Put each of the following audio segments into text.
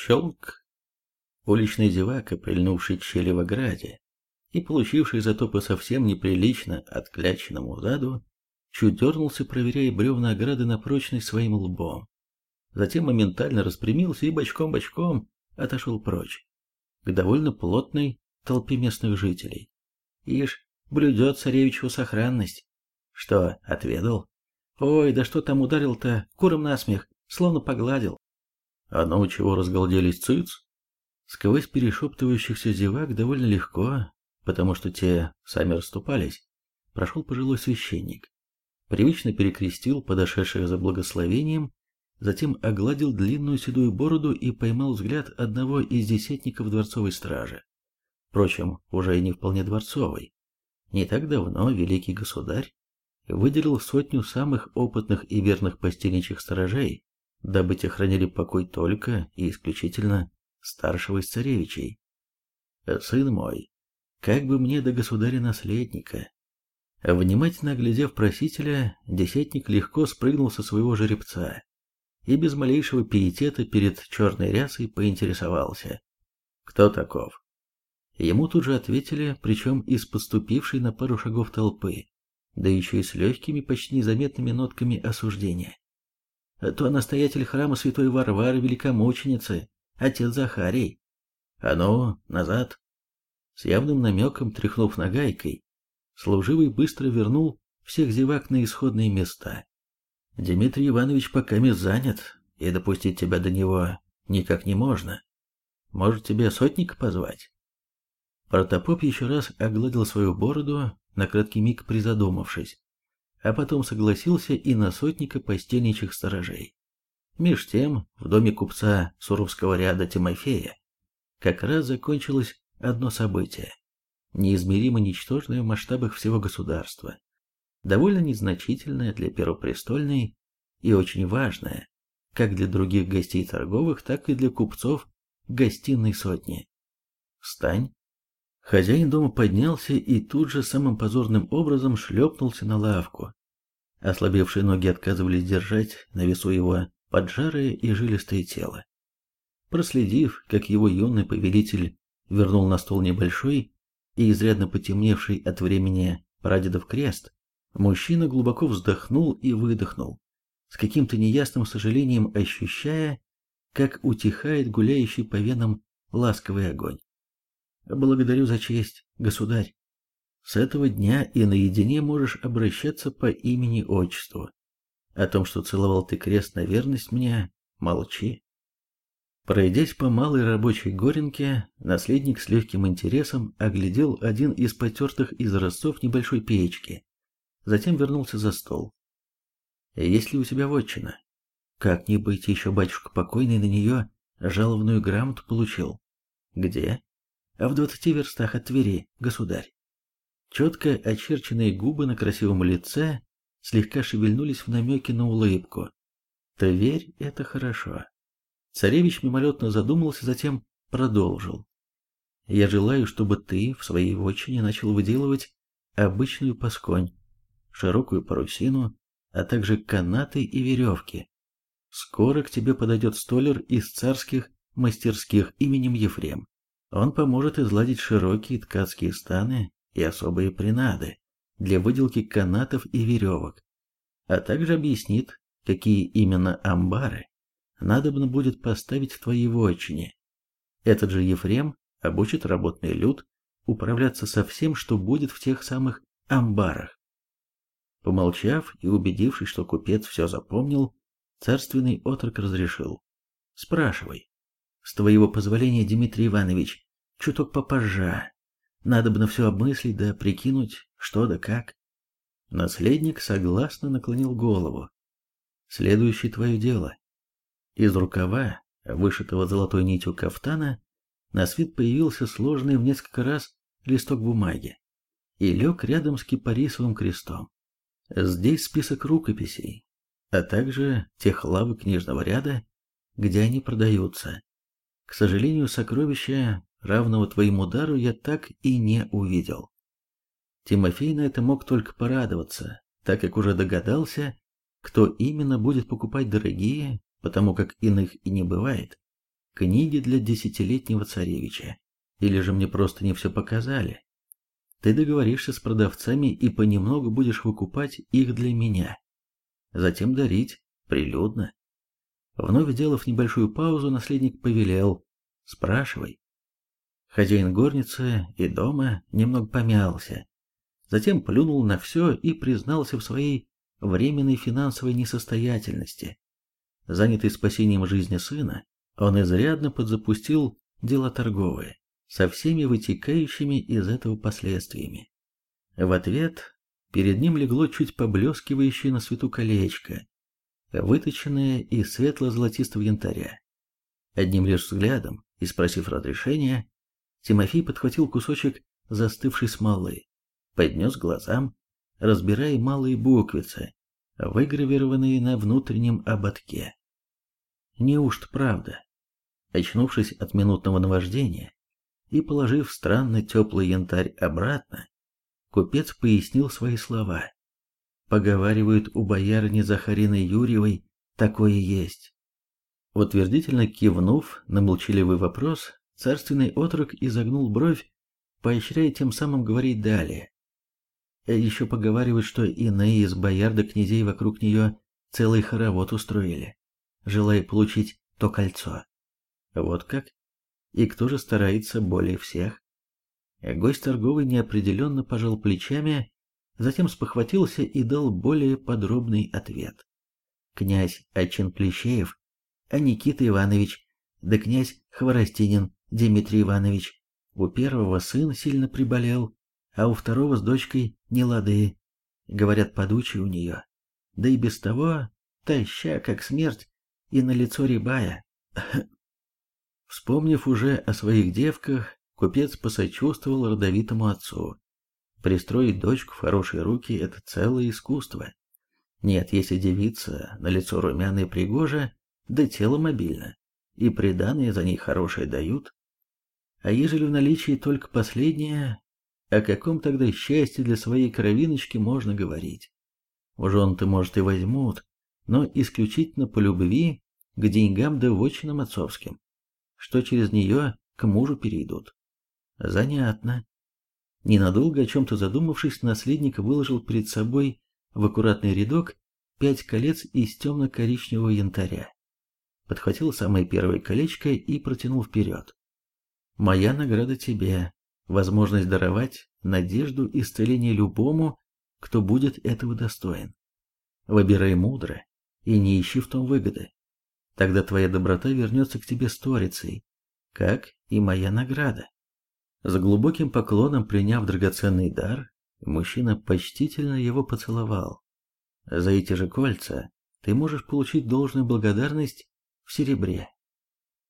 Щелк. Уличный зевака, прильнувший к ограде и получивший зато по совсем неприлично откляченному заду, чуть дернулся, проверяя бревна ограды на прочность своим лбом. Затем моментально распрямился и бочком-бочком отошел прочь, к довольно плотной толпе местных жителей. Ишь, блюдет царевичу сохранность. Что, отведал? Ой, да что там ударил-то, куром насмех, словно погладил. А ну чего разгалделись цыц? Сквозь перешептывающихся зевак довольно легко, потому что те сами расступались, прошел пожилой священник. Привычно перекрестил подошедших за благословением, затем огладил длинную седую бороду и поймал взгляд одного из десятников дворцовой стражи. Впрочем, уже и не вполне дворцовой. Не так давно великий государь выделил сотню самых опытных и верных постельничьих сторожей, дабы те хранили покой только и исключительно старшего из царевичей. «Сын мой, как бы мне до государя-наследника?» Внимательно оглядев просителя, десятник легко спрыгнул со своего жеребца и без малейшего пиетета перед черной рясой поинтересовался. «Кто таков?» Ему тут же ответили, причем из поступившей на пару шагов толпы да еще и с легкими, почти незаметными нотками осуждения. То настоятель храма святой Варвары Великомученицы, отец Захарий. А ну, назад. С явным намеком, тряхнув нагайкой, служивый быстро вернул всех зевак на исходные места. Дмитрий Иванович пока не занят, и допустить тебя до него никак не можно. Может, тебе сотника позвать? Протопоп еще раз огладил свою бороду, на краткий миг призадумавшись, а потом согласился и на сотника постельничьих сторожей. Меж тем, в доме купца Суровского ряда Тимофея как раз закончилось одно событие, неизмеримо ничтожное в масштабах всего государства, довольно незначительное для первопрестольной и очень важное, как для других гостей торговых, так и для купцов гостиной сотни. Встань Хозяин дома поднялся и тут же самым позорным образом шлепнулся на лавку. Ослабевшие ноги отказывались держать на весу его поджарое и жилистое тело. Проследив, как его юный повелитель вернул на стол небольшой и изрядно потемневший от времени прадедов крест, мужчина глубоко вздохнул и выдохнул, с каким-то неясным сожалением ощущая, как утихает гуляющий по венам ласковый огонь. Благодарю за честь, государь. С этого дня и наедине можешь обращаться по имени-отчеству. О том, что целовал ты крест на верность мне, молчи. Пройдясь по малой рабочей горенке, наследник с легким интересом оглядел один из потертых изразцов небольшой печки. Затем вернулся за стол. «Есть ли у тебя вотчина?» «Как не быть, еще батюшка покойный на нее жалованную грамоту получил». «Где?» а в двадцати верстах от Твери, государь. Четко очерченные губы на красивом лице слегка шевельнулись в намеке на улыбку. Тверь — это хорошо. Царевич мимолетно задумался, затем продолжил. Я желаю, чтобы ты в своей вотчине начал выделывать обычную пасконь, широкую парусину, а также канаты и веревки. Скоро к тебе подойдет столер из царских мастерских именем Ефрем. Он поможет изладить широкие ткацкие станы и особые принады для выделки канатов и веревок, а также объяснит, какие именно амбары надобно будет поставить в твоей вотчине. Этот же Ефрем обучит работный люд управляться со всем, что будет в тех самых амбарах. Помолчав и убедившись, что купец все запомнил, царственный отрок разрешил. «Спрашивай». С твоего позволения, Дмитрий Иванович, чуток попозже. Надо бы на все обмыслить да прикинуть, что да как. Наследник согласно наклонил голову. Следующее твое дело. Из рукава, вышитого золотой нитью кафтана, на свет появился сложный в несколько раз листок бумаги и лег рядом с кипарисовым крестом. Здесь список рукописей, а также тех лавок книжного ряда, где они продаются. К сожалению, сокровища, равного твоему дару, я так и не увидел. Тимофей на это мог только порадоваться, так как уже догадался, кто именно будет покупать дорогие, потому как иных и не бывает, книги для десятилетнего царевича. Или же мне просто не все показали. Ты договоришься с продавцами и понемногу будешь выкупать их для меня. Затем дарить, прилюдно. Вновь сделав небольшую паузу, наследник повелел. Спрашивай. Хозяин горницы и дома немного помялся. Затем плюнул на все и признался в своей временной финансовой несостоятельности. Занятый спасением жизни сына, он изрядно подзапустил дела торговые, со всеми вытекающими из этого последствиями. В ответ перед ним легло чуть поблескивающее на свету колечко, выточенное из светло-золотистого янтаря. Одним лишь взглядом и спросив разрешения, Тимофей подхватил кусочек застывшей смолы, поднес глазам, разбирая малые буквицы, выгравированные на внутреннем ободке. Неужто правда? Очнувшись от минутного наваждения и положив странно теплый янтарь обратно, купец пояснил свои слова. Поговаривают, у боярни Захарины Юрьевой такое есть. Утвердительно кивнув на молчаливый вопрос, царственный отрок изогнул бровь, поощряя тем самым говорить далее. Еще поговаривают, что иные из бояр да князей вокруг нее целый хоровод устроили желая получить то кольцо. Вот как? И кто же старается более всех? Гость торговый неопределенно пожал плечами, затем спохватился и дал более подробный ответ. Князь Ачин Плещеев, а Никита Иванович, да князь Хворостинин Дмитрий Иванович. У первого сын сильно приболел, а у второго с дочкой не лады. Говорят, подучий у нее. Да и без того, таща как смерть, и на лицо рябая. Вспомнив уже о своих девках, купец посочувствовал родовитому отцу. Пристроить дочку в хорошие руки – это целое искусство. Нет, если девица на лицо румяное и пригожа, да тело мобильно, и приданные за ней хорошие дают. А ежели в наличии только последнее, о каком тогда счастье для своей кровиночки можно говорить? В жен-то, может, и возьмут, но исключительно по любви к деньгам да вотчинам отцовским, что через нее к мужу перейдут. Занятно. Ненадолго о чем-то задумавшись, наследник выложил перед собой в аккуратный рядок пять колец из темно-коричневого янтаря. Подхватил самое первое колечко и протянул вперед. «Моя награда тебе, возможность даровать надежду и исцеление любому, кто будет этого достоин. Выбирай мудро, и не ищи в том выгоды. Тогда твоя доброта вернется к тебе сторицей, как и моя награда. С глубоким поклоном приняв драгоценный дар, мужчина почтительно его поцеловал. За эти же кольца ты можешь получить должную благодарность в серебре.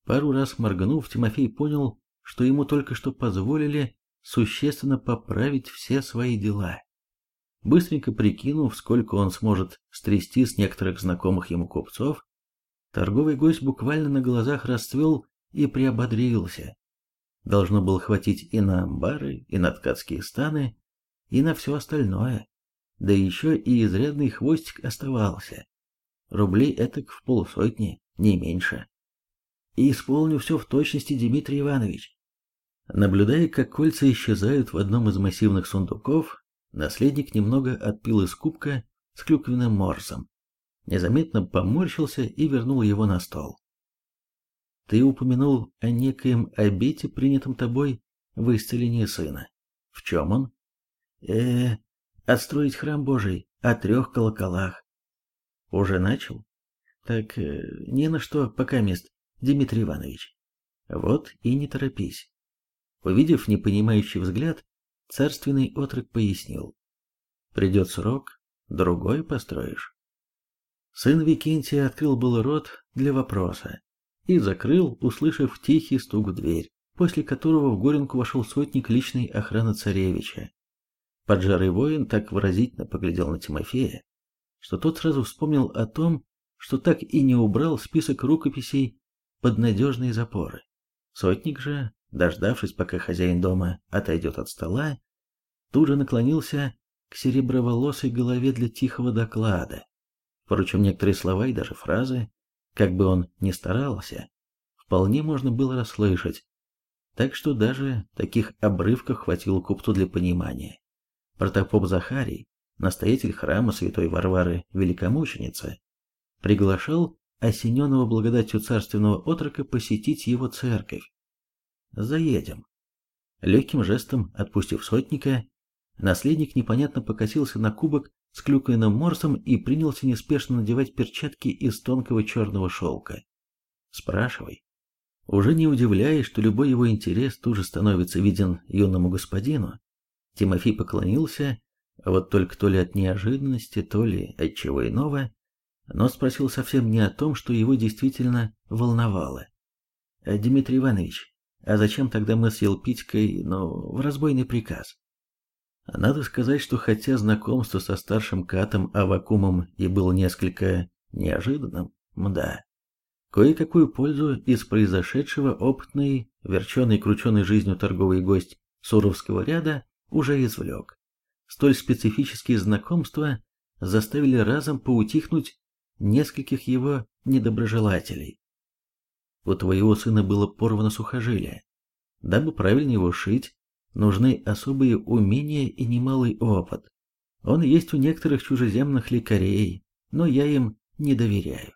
Пару раз моргнув, Тимофей понял, что ему только что позволили существенно поправить все свои дела. Быстренько прикинув, сколько он сможет стрясти с некоторых знакомых ему купцов, торговый гость буквально на глазах расцвел и приободрился. Должно было хватить и на амбары, и на ткацкие станы, и на все остальное. Да еще и изрядный хвостик оставался. Рублей этак в полсотни, не меньше. И исполню все в точности, Дмитрий Иванович. Наблюдая, как кольца исчезают в одном из массивных сундуков, Наследник немного отпил из кубка с клюквенным морсом, незаметно поморщился и вернул его на стол. Ты упомянул о некоем обете, принятом тобой в исцелении сына. В чем он? э, -э отстроить храм Божий о трех колоколах. Уже начал? Так э, не на что пока мест, Дмитрий Иванович. Вот и не торопись. Увидев непонимающий взгляд, Царственный отрок пояснил. Придет срок, другой построишь. Сын Викентия открыл был рот для вопроса и закрыл, услышав тихий стук в дверь, после которого в Горенку вошел сотник личной охраны царевича. Поджарый воин так выразительно поглядел на Тимофея, что тот сразу вспомнил о том, что так и не убрал список рукописей под надежные запоры. Сотник же, дождавшись, пока хозяин дома отойдет от стола, тут же наклонился к сереброволосой голове для тихого доклада. Впрочем, некоторые слова и даже фразы, как бы он ни старался, вполне можно было расслышать. Так что даже таких обрывков хватило купту для понимания. Протопоп Захарий, настоятель храма святой Варвары Великомученицы, приглашал осененного благодатью царственного отрока посетить его церковь. «Заедем». Легким жестом отпустив сотника, наследник непонятно покосился на кубок с клюквенным морсом и принялся неспешно надевать перчатки из тонкого черного шелка. «Спрашивай». Уже не удивляясь, что любой его интерес тут же становится виден юному господину, Тимофей поклонился, вот только то ли от неожиданности, то ли от чего иного, но спросил совсем не о том, что его действительно волновало. «Дмитрий Иванович, а зачем тогда мы с Елпитькой, ну, в разбойный приказ?» Надо сказать, что хотя знакомство со старшим катом Авакумом и было несколько неожиданным, мда, кое-какую пользу из произошедшего опытный, верченый-крученый жизнью торговый гость Суровского ряда уже извлек. Столь специфические знакомства заставили разом поутихнуть нескольких его недоброжелателей. У твоего сына было порвано сухожилие. Дабы правильно его шить, нужны особые умения и немалый опыт. Он есть у некоторых чужеземных лекарей, но я им не доверяю.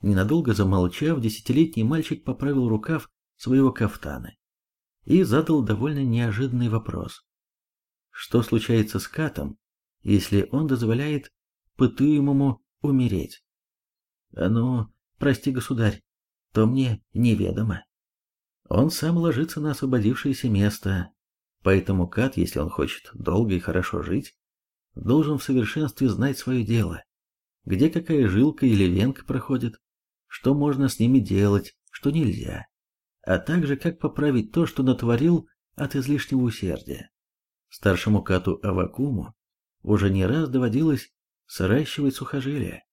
Ненадолго замолчав, десятилетний мальчик поправил рукав своего кафтана и задал довольно неожиданный вопрос. Что случается с Катом, если он дозволяет пытуемому умереть? Ну, прости, государь, то мне неведомо. Он сам ложится на освободившееся место, поэтому Кат, если он хочет долго и хорошо жить, должен в совершенстве знать свое дело, где какая жилка или венка проходит, что можно с ними делать, что нельзя, а также как поправить то, что натворил от излишнего усердия. Старшему Кату Авакуму уже не раз доводилось сращивать сухожилия.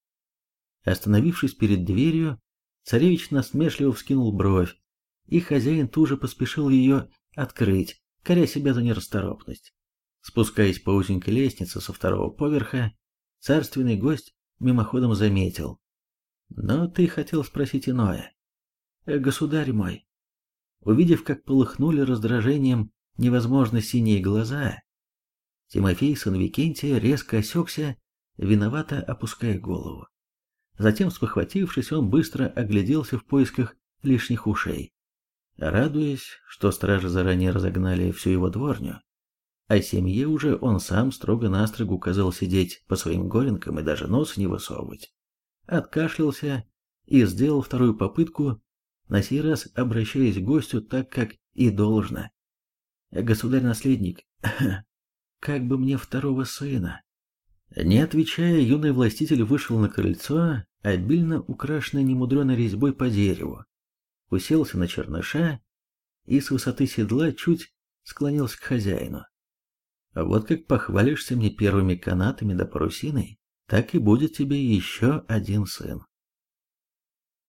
Остановившись перед дверью, царевич насмешливо вскинул бровь, и хозяин тут же поспешил ее открыть, коря себя за нерасторопность. Спускаясь по узенькой лестнице со второго поверха, царственный гость мимоходом заметил. «Но ты хотел спросить иное. Э, государь мой». Увидев, как полыхнули раздражением невозможно синие глаза, Тимофей, сын Викентия, резко осекся, виновато опуская голову. Затем, спохватившись, он быстро огляделся в поисках лишних ушей. Радуясь, что стражи заранее разогнали всю его дворню, а семье уже он сам строго-настрого указал сидеть по своим горенкам и даже нос не высовывать. Откашлялся и сделал вторую попытку, на сей раз обращаясь к гостю так, как и должно. «Государь-наследник, как бы мне второго сына?» Не отвечая, юный властитель вышел на крыльцо, обильно украшенное немудреной резьбой по дереву, уселся на черныша и с высоты седла чуть склонился к хозяину. Вот как похвалишься мне первыми канатами да парусиной, так и будет тебе еще один сын.